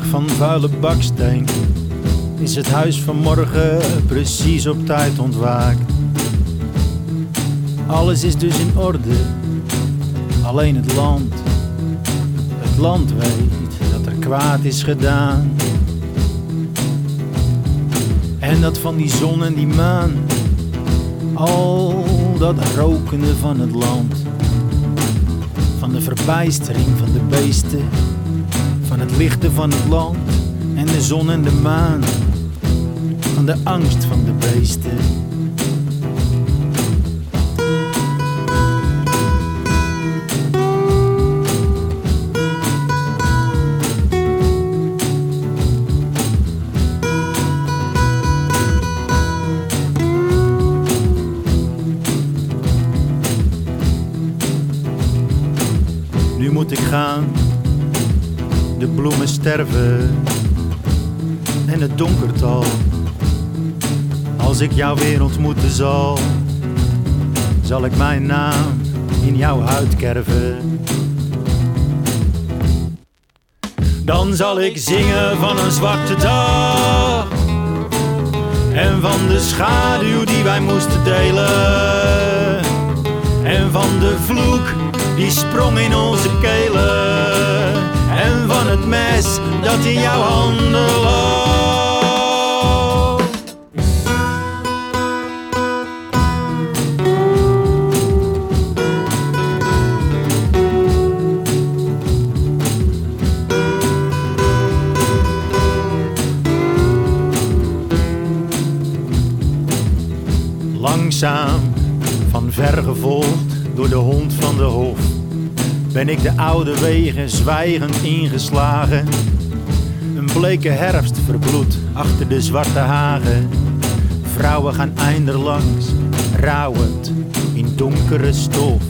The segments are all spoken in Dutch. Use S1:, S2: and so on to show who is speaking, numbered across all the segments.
S1: van vuile baksteen is het huis van morgen precies op tijd ontwaakt. Alles is dus in orde, alleen het land. Het land weet dat er kwaad is gedaan. En dat van die zon en die maan, al dat rokende van het land. Van de verbijstering van de beesten, van het lichten van het land en de zon en de maan. Van de angst van de beesten. Nu moet ik gaan, de bloemen sterven en het donkert al. Als ik jou weer ontmoeten zal, zal ik mijn naam in jouw huid kerven. Dan zal ik zingen van een zwarte dag en van de schaduw die wij moesten delen en van de vloek die sprong in onze kelen en van het mes dat in jouw handen lag. Langzaam, van ver gevolgd door de hond van de hof, ben ik de oude wegen zwijgend ingeslagen. Een bleke herfst verbloed achter de zwarte hagen. Vrouwen gaan einder langs, rouwend in donkere stof.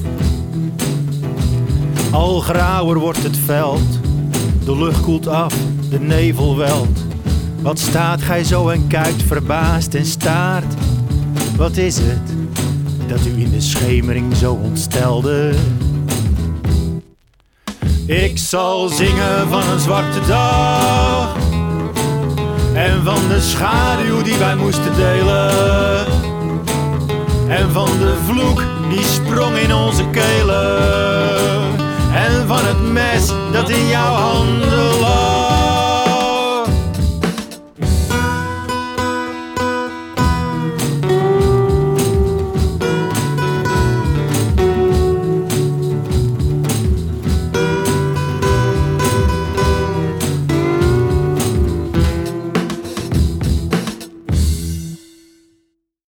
S1: Al grauwer wordt het veld, de lucht koelt af, de nevel welt. Wat staat gij zo en kijkt verbaasd en staart? Wat is het dat u in de schemering zo ontstelde? Ik zal zingen van een zwarte dag en van de schaduw die wij moesten delen en van de vloek die sprong in onze kelen en van het mes dat in jouw handen